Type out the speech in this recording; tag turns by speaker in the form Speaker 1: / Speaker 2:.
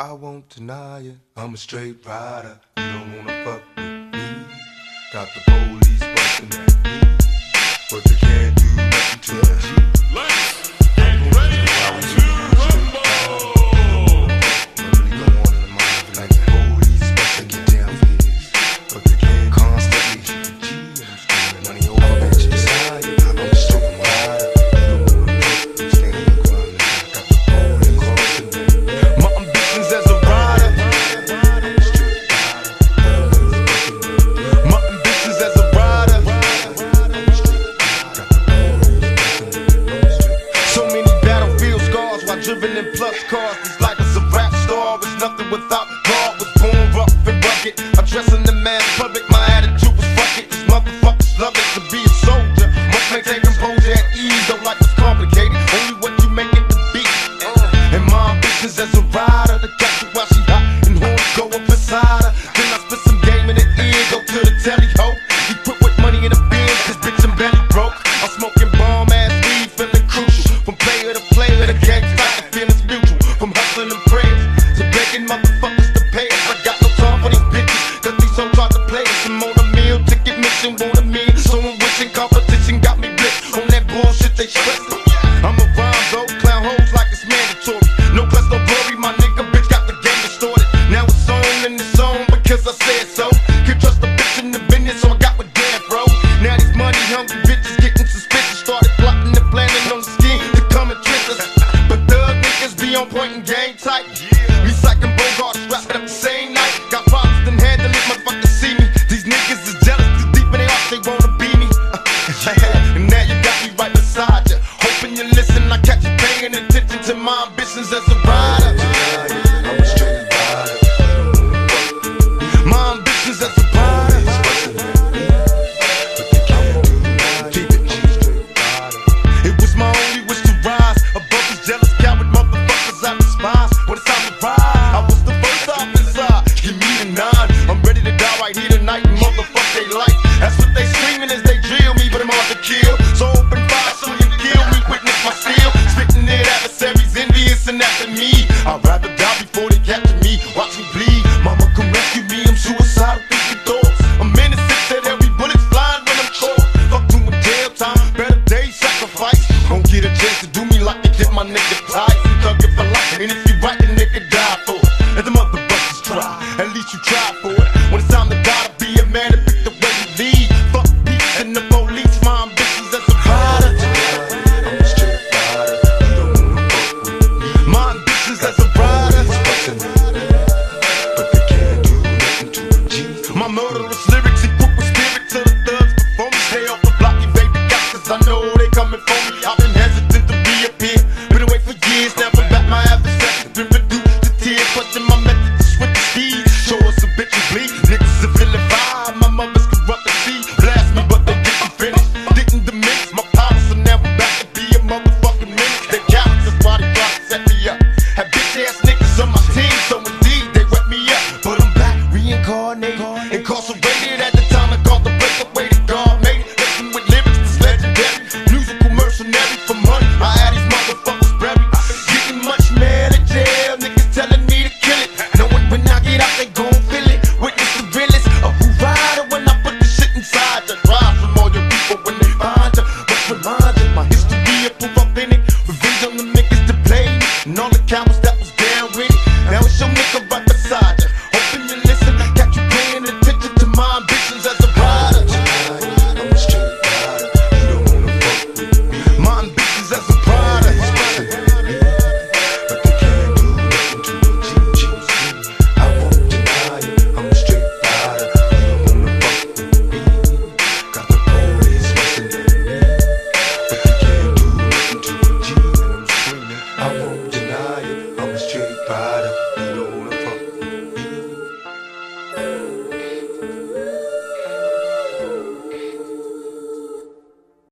Speaker 1: I won't deny it, I'm a straight rider. You don't wanna fuck with me. Got the police busting at me, but they can't. cause these life is a rap star. It's nothing without God With born rough and rugged. Addressing the mass public, my attitude was fuck it. These motherfuckers love it to be a soldier. Must maintain composure at ease, though life was complicated. And now you got me right beside you. Hoping you listen, I catch you paying attention to my ambitions as a rider. after me. I'd rather die before they capture me. Watch me bleed. Mama come rescue me. I'm suicidal, thinking thoughts. I'm innocent, said every bullet's flying when I'm caught. Fuck my jail time, better day sacrifice. Don't get a chance to do me like they did my nigga Ty. Thug it for life, and if you right, the nigga die for it. The motherfuckers try. At least you try. My murderous lyrics, he put with spirit to the thugs before me. Stay off the block, you baby got, cause I know they coming for me. I've been hesitant to reappear. Been away for years, Never back. My adversary. been reduced to tears. Question my method to switch the speed. Show us some bitches bleed. Niggas are feeling fine. My mother's corrupt and she blast me, but they didn't finish. Didn't diminish my powers are never back to be a motherfucking menace. They cowards, that's why they try to set me up. Have bitch ass niggas on my team, so 달려오는